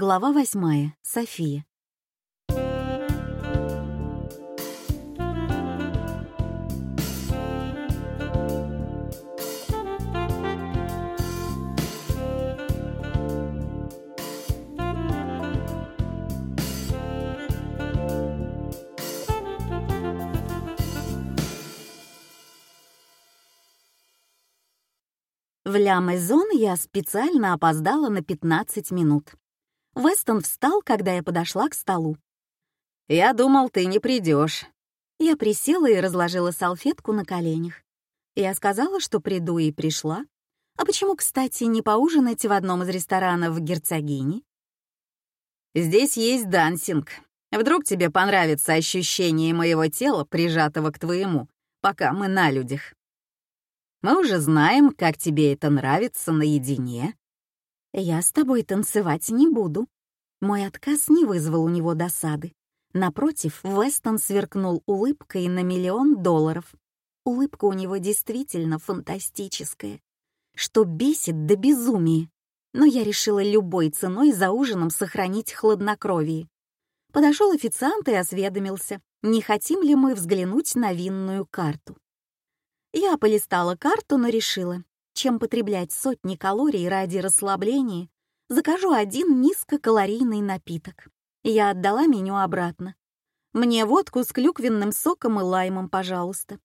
Глава восьмая. София. В Ля Мезон я специально опоздала на 15 минут. Вестон встал, когда я подошла к столу. «Я думал, ты не придешь. Я присела и разложила салфетку на коленях. Я сказала, что приду и пришла. А почему, кстати, не поужинать в одном из ресторанов в Герцогине? Здесь есть дансинг. Вдруг тебе понравится ощущение моего тела, прижатого к твоему, пока мы на людях. Мы уже знаем, как тебе это нравится наедине. Я с тобой танцевать не буду. Мой отказ не вызвал у него досады. Напротив, Вестон сверкнул улыбкой на миллион долларов. Улыбка у него действительно фантастическая, что бесит до безумия. Но я решила любой ценой за ужином сохранить хладнокровие. Подошел официант и осведомился, не хотим ли мы взглянуть на винную карту. Я полистала карту, но решила, чем потреблять сотни калорий ради расслабления, закажу один низкокалорийный напиток. Я отдала меню обратно. Мне водку с клюквенным соком и лаймом, пожалуйста.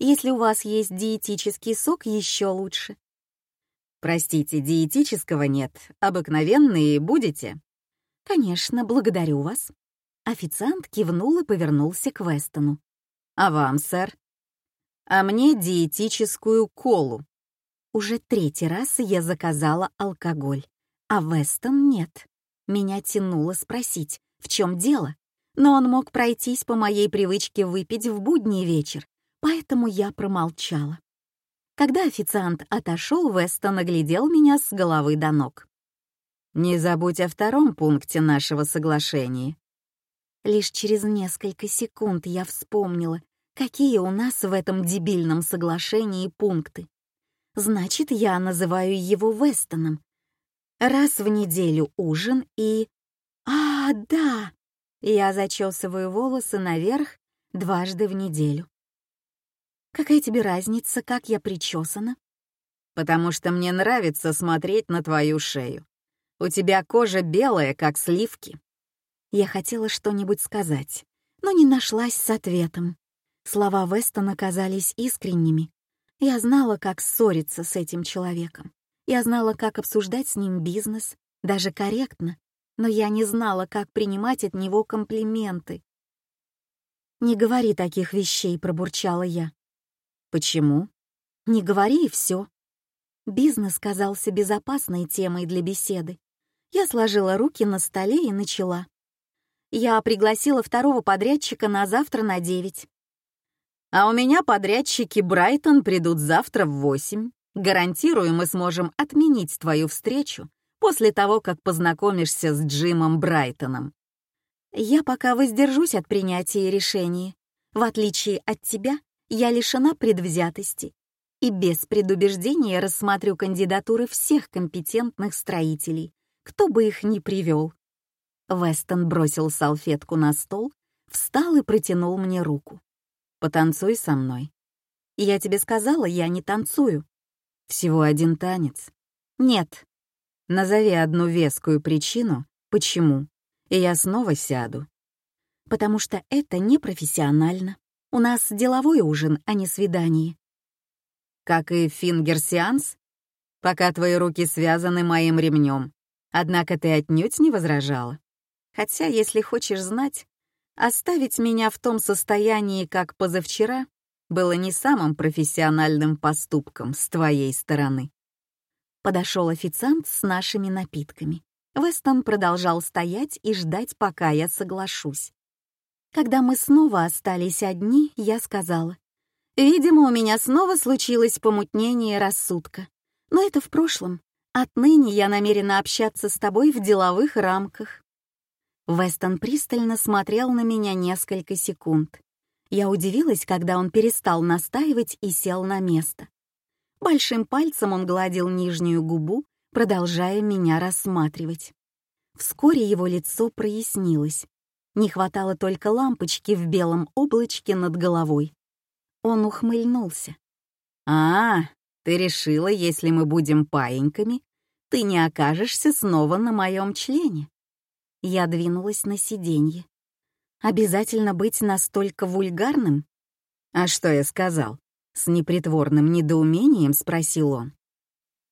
Если у вас есть диетический сок, еще лучше. Простите, диетического нет. Обыкновенные будете? Конечно, благодарю вас. Официант кивнул и повернулся к Вестону. А вам, сэр? А мне диетическую колу. Уже третий раз я заказала алкоголь, а Вестон нет. Меня тянуло спросить, в чем дело, но он мог пройтись по моей привычке выпить в будний вечер, поэтому я промолчала. Когда официант отошел, Вестон оглядел меня с головы до ног. «Не забудь о втором пункте нашего соглашения». Лишь через несколько секунд я вспомнила, какие у нас в этом дебильном соглашении пункты. Значит, я называю его Вестоном. Раз в неделю ужин и... А, да! Я зачесываю волосы наверх дважды в неделю. Какая тебе разница, как я причесана? Потому что мне нравится смотреть на твою шею. У тебя кожа белая, как сливки. Я хотела что-нибудь сказать, но не нашлась с ответом. Слова Вестона казались искренними, я знала, как ссориться с этим человеком. Я знала, как обсуждать с ним бизнес, даже корректно, но я не знала, как принимать от него комплименты. «Не говори таких вещей», — пробурчала я. «Почему?» «Не говори и все». Бизнес казался безопасной темой для беседы. Я сложила руки на столе и начала. Я пригласила второго подрядчика на завтра на девять. А у меня подрядчики Брайтон придут завтра в восемь. Гарантирую, мы сможем отменить твою встречу после того, как познакомишься с Джимом Брайтоном. Я пока воздержусь от принятия решения. В отличие от тебя, я лишена предвзятости и без предубеждения рассмотрю кандидатуры всех компетентных строителей, кто бы их ни привел. Вестон бросил салфетку на стол, встал и протянул мне руку. Потанцуй со мной. Я тебе сказала, я не танцую. Всего один танец. Нет. Назови одну вескую причину, почему, и я снова сяду. Потому что это непрофессионально. У нас деловой ужин, а не свидание. Как и finger сеанс? Пока твои руки связаны моим ремнем. Однако ты отнюдь не возражала. Хотя, если хочешь знать, Оставить меня в том состоянии, как позавчера, было не самым профессиональным поступком с твоей стороны. Подошел официант с нашими напитками. Вестон продолжал стоять и ждать, пока я соглашусь. Когда мы снова остались одни, я сказала, «Видимо, у меня снова случилось помутнение рассудка. Но это в прошлом. Отныне я намерена общаться с тобой в деловых рамках. Вестон пристально смотрел на меня несколько секунд. Я удивилась, когда он перестал настаивать и сел на место. Большим пальцем он гладил нижнюю губу, продолжая меня рассматривать. Вскоре его лицо прояснилось. Не хватало только лампочки в белом облачке над головой. Он ухмыльнулся. «А, ты решила, если мы будем паиньками, ты не окажешься снова на моем члене?» Я двинулась на сиденье. «Обязательно быть настолько вульгарным?» «А что я сказал?» С непритворным недоумением спросил он.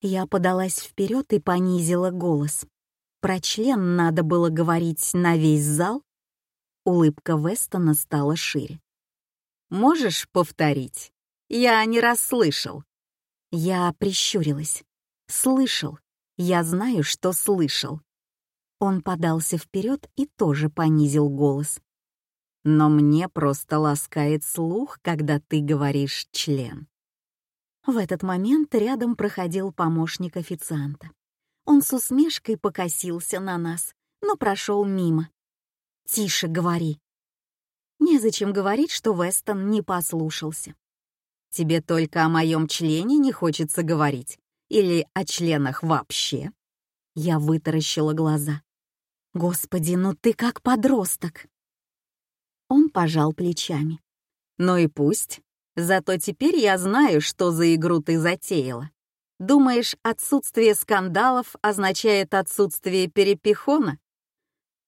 Я подалась вперед и понизила голос. Про член надо было говорить на весь зал. Улыбка Вестона стала шире. «Можешь повторить? Я не расслышал». Я прищурилась. «Слышал. Я знаю, что слышал». Он подался вперед и тоже понизил голос но мне просто ласкает слух, когда ты говоришь «член». В этот момент рядом проходил помощник официанта. Он с усмешкой покосился на нас, но прошел мимо. «Тише говори». Незачем говорить, что Вестон не послушался. «Тебе только о моем члене не хочется говорить? Или о членах вообще?» Я вытаращила глаза. «Господи, ну ты как подросток!» Он пожал плечами. «Ну и пусть. Зато теперь я знаю, что за игру ты затеяла. Думаешь, отсутствие скандалов означает отсутствие перепихона?»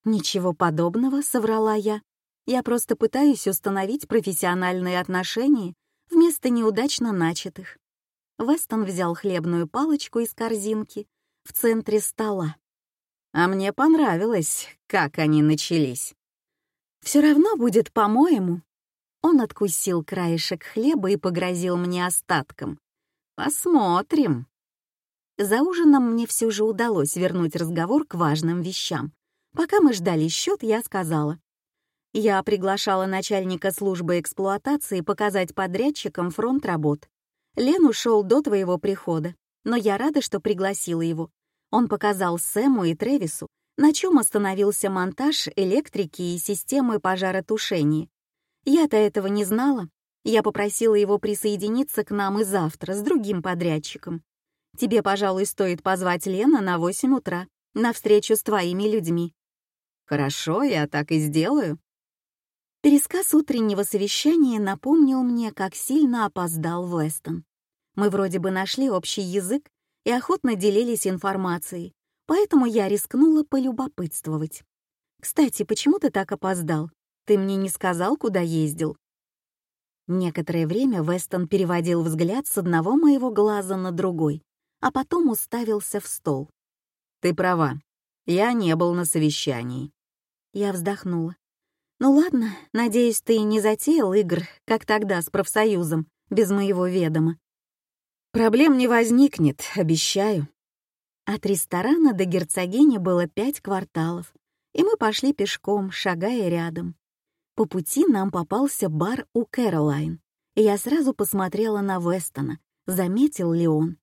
«Ничего подобного», — соврала я. «Я просто пытаюсь установить профессиональные отношения вместо неудачно начатых». Вестон взял хлебную палочку из корзинки в центре стола. «А мне понравилось, как они начались. Все равно будет по-моему». Он откусил краешек хлеба и погрозил мне остатком. «Посмотрим». За ужином мне все же удалось вернуть разговор к важным вещам. Пока мы ждали счет, я сказала. Я приглашала начальника службы эксплуатации показать подрядчикам фронт работ. Лен ушел до твоего прихода, но я рада, что пригласила его. Он показал Сэму и Тревису, на чем остановился монтаж электрики и системы пожаротушения. Я-то этого не знала. Я попросила его присоединиться к нам и завтра с другим подрядчиком. Тебе, пожалуй, стоит позвать Лена на 8 утра на встречу с твоими людьми. Хорошо, я так и сделаю. Пересказ утреннего совещания напомнил мне, как сильно опоздал Вестон. Мы вроде бы нашли общий язык и охотно делились информацией, поэтому я рискнула полюбопытствовать. «Кстати, почему ты так опоздал? Ты мне не сказал, куда ездил?» Некоторое время Вестон переводил взгляд с одного моего глаза на другой, а потом уставился в стол. «Ты права, я не был на совещании». Я вздохнула. «Ну ладно, надеюсь, ты не затеял игр, как тогда с профсоюзом, без моего ведома». «Проблем не возникнет, обещаю», от ресторана до герцогини было пять кварталов, и мы пошли пешком, шагая рядом. По пути нам попался бар у Кэролайн, и я сразу посмотрела на Вестона, заметил ли он.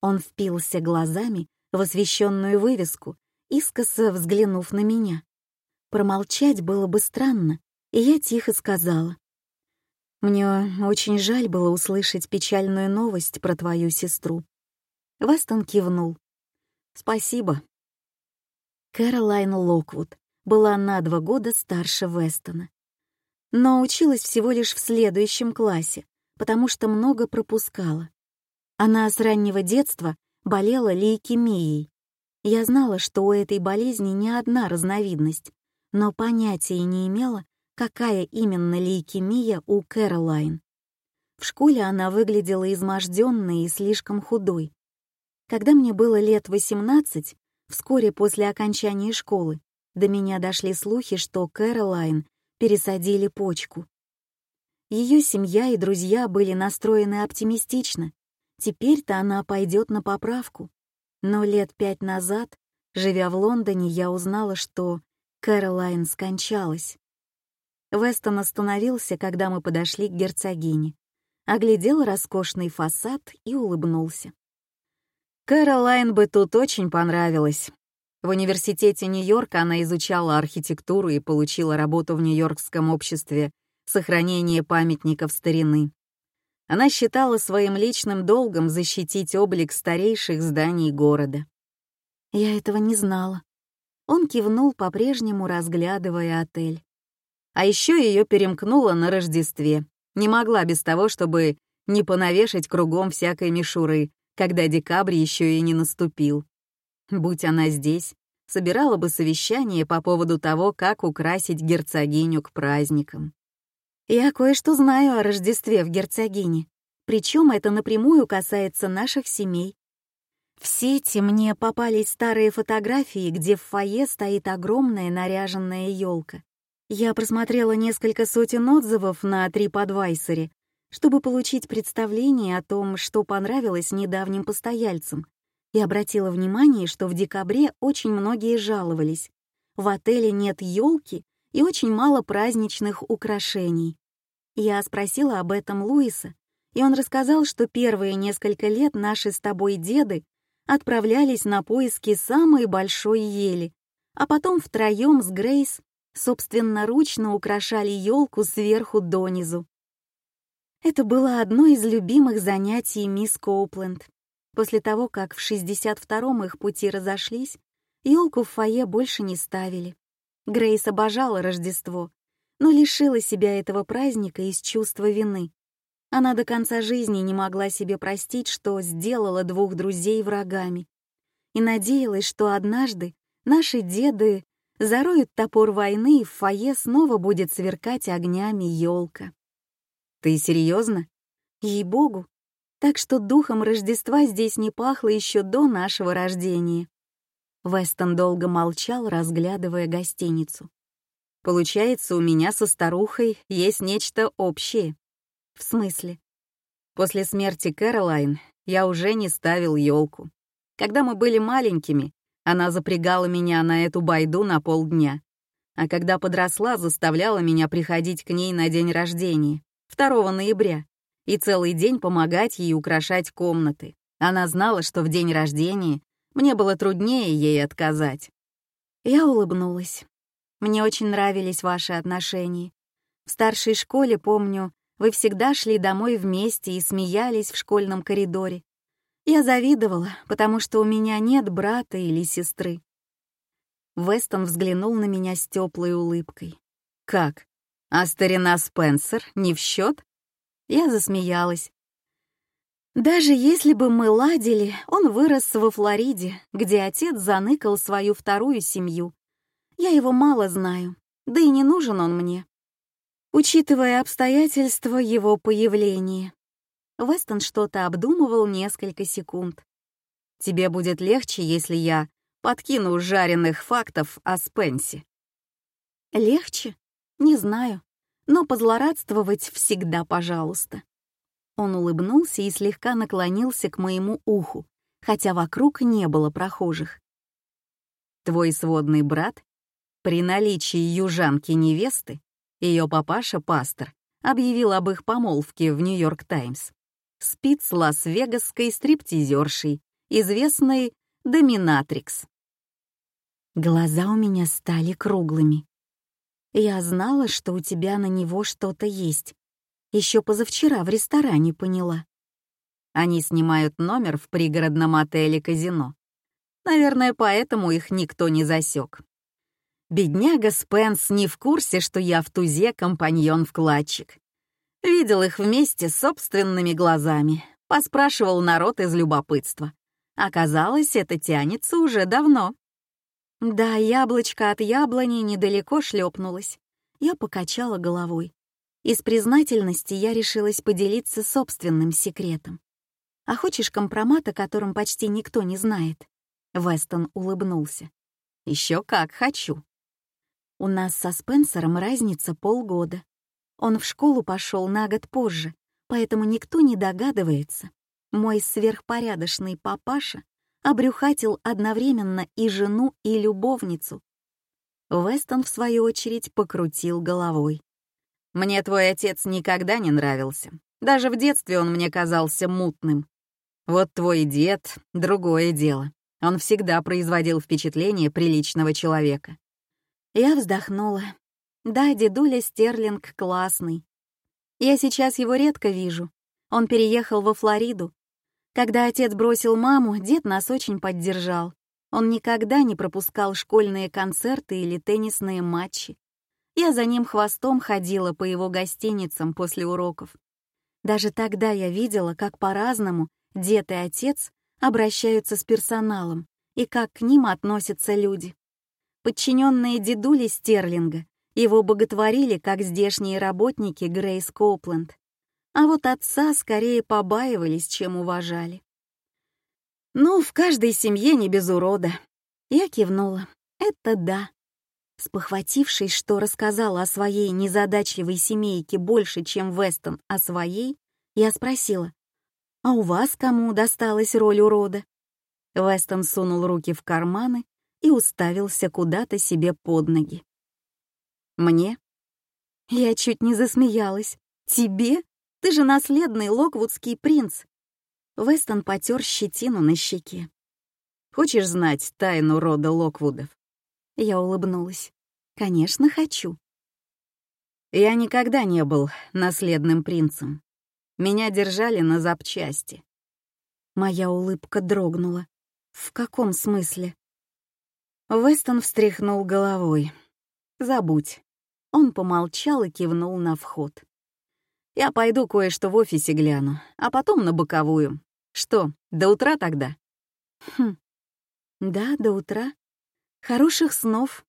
Он впился глазами в освещенную вывеску, искоса взглянув на меня. Промолчать было бы странно, и я тихо сказала. «Мне очень жаль было услышать печальную новость про твою сестру». Вестон кивнул. «Спасибо». Кэролайн Локвуд была на два года старше Вестона, но училась всего лишь в следующем классе, потому что много пропускала. Она с раннего детства болела лейкемией. Я знала, что у этой болезни не одна разновидность, но понятия не имела, какая именно лейкемия у Кэролайн. В школе она выглядела изможденной и слишком худой, когда мне было лет 18, вскоре после окончания школы, до меня дошли слухи, что Кэролайн пересадили почку. Ее семья и друзья были настроены оптимистично. Теперь-то она пойдет на поправку. Но лет пять назад, живя в Лондоне, я узнала, что Кэролайн скончалась. Вестон остановился, когда мы подошли к герцогине, оглядел роскошный фасад и улыбнулся. Кэролайн бы тут очень понравилось. В университете Нью-Йорка она изучала архитектуру и получила работу в Нью-Йоркском обществе сохранения памятников старины. Она считала своим личным долгом защитить облик старейших зданий города. Я этого не знала. Он кивнул, по-прежнему разглядывая отель. А еще ее перемкнуло на Рождестве. Не могла без того, чтобы не понавешать кругом всякой мишуры, когда декабрь еще и не наступил. Будь она здесь, собирала бы совещание по поводу того, как украсить герцогиню к праздникам. Я кое-что знаю о Рождестве в герцогине, причем это напрямую касается наших семей. В сети мне попались старые фотографии, где в фойе стоит огромная наряженная елка. Я просмотрела несколько сотен отзывов на TripAdvisor, чтобы получить представление о том, что понравилось недавним постояльцам, и обратила внимание, что в декабре очень многие жаловались. В отеле нет елки и очень мало праздничных украшений. Я спросила об этом Луиса, и он рассказал, что первые несколько лет наши с тобой деды отправлялись на поиски самой большой ели, а потом втроем с Грейс собственноручно украшали елку сверху донизу. Это было одно из любимых занятий мисс Коупленд. После того, как в 62-м их пути разошлись, елку в фойе больше не ставили. Грейс обожала Рождество, но лишила себя этого праздника из чувства вины. Она до конца жизни не могла себе простить, что сделала двух друзей врагами, и надеялась, что однажды наши деды зароют топор войны, и в фойе снова будет сверкать огнями елка. «Ты серьезно? Ей-богу! Так что духом Рождества здесь не пахло еще до нашего рождения». Вестон долго молчал, разглядывая гостиницу. «Получается, у меня со старухой есть нечто общее». «В смысле?» После смерти Кэролайн я уже не ставил елку. Когда мы были маленькими, она запрягала меня на эту байду на полдня. А когда подросла, заставляла меня приходить к ней на день рождения. 2 ноября, и целый день помогать ей украшать комнаты. Она знала, что в день рождения мне было труднее ей отказать. Я улыбнулась. Мне очень нравились ваши отношения. В старшей школе, помню, вы всегда шли домой вместе и смеялись в школьном коридоре. Я завидовала, потому что у меня нет брата или сестры. Вестон взглянул на меня с теплой улыбкой. «Как? А старина Спенсер не в счет? Я засмеялась. Даже если бы мы ладили, он вырос во Флориде, где отец заныкал свою вторую семью. Я его мало знаю, да и не нужен он мне. Учитывая обстоятельства его появления. Вестон что-то обдумывал несколько секунд. «Тебе будет легче, если я подкину жареных фактов о Спенсе». «Легче?» Не знаю, но позлорадствовать всегда пожалуйста. Он улыбнулся и слегка наклонился к моему уху, хотя вокруг не было прохожих. Твой сводный брат, при наличии южанки-невесты, ее папаша-пастор, объявил об их помолвке в «Нью-Йорк Таймс». Спит с лас-вегасской стриптизершей, известной Доминатрикс. Глаза у меня стали круглыми. Я знала, что у тебя на него что-то есть. Еще позавчера в ресторане поняла. Они снимают номер в пригородном отеле «Казино». Наверное, поэтому их никто не засек. Бедняга Спенс не в курсе, что я в тузе компаньон-вкладчик. Видел их вместе собственными глазами, поспрашивал народ из любопытства. Оказалось, это тянется уже давно. Да, яблочко от яблони недалеко шлепнулось. Я покачала головой. Из признательности я решилась поделиться собственным секретом. «А хочешь компромат, о котором почти никто не знает?» Вестон улыбнулся. Еще как хочу». У нас со Спенсером разница полгода. Он в школу пошел на год позже, поэтому никто не догадывается. Мой сверхпорядочный папаша обрюхатил одновременно и жену, и любовницу. Вестон, в свою очередь, покрутил головой. «Мне твой отец никогда не нравился. Даже в детстве он мне казался мутным. Вот твой дед — другое дело. Он всегда производил впечатление приличного человека». Я вздохнула. Да, дедуля Стерлинг классный. Я сейчас его редко вижу. Он переехал во Флориду, когда отец бросил маму, дед нас очень поддержал. Он никогда не пропускал школьные концерты или теннисные матчи. Я за ним хвостом ходила по его гостиницам после уроков. Даже тогда я видела, как по-разному дед и отец обращаются с персоналом и как к ним относятся люди. Подчиненные дедули Стерлинга его боготворили, как здешние работники Грейс Копленд, а вот отца скорее побаивались, чем уважали. Ну, в каждой семье не без урода. Я кивнула. Это да. Спохватившись, что рассказала о своей незадачливой семейке больше, чем Вестон о своей, я спросила, «А у вас кому досталась роль урода?» Вестон сунул руки в карманы и уставился куда-то себе под ноги. «Мне?» Я чуть не засмеялась. «Тебе? Ты же наследный локвудский принц!» Вестон потер щетину на щеке. «Хочешь знать тайну рода Локвудов?» Я улыбнулась. «Конечно, хочу». Я никогда не был наследным принцем. Меня держали на запчасти. Моя улыбка дрогнула. В каком смысле? Вестон встряхнул головой. «Забудь». Он помолчал и кивнул на вход. «Я пойду кое-что в офисе гляну, а потом на боковую. Что, до утра тогда?» «Хм. Да, до утра. Хороших снов,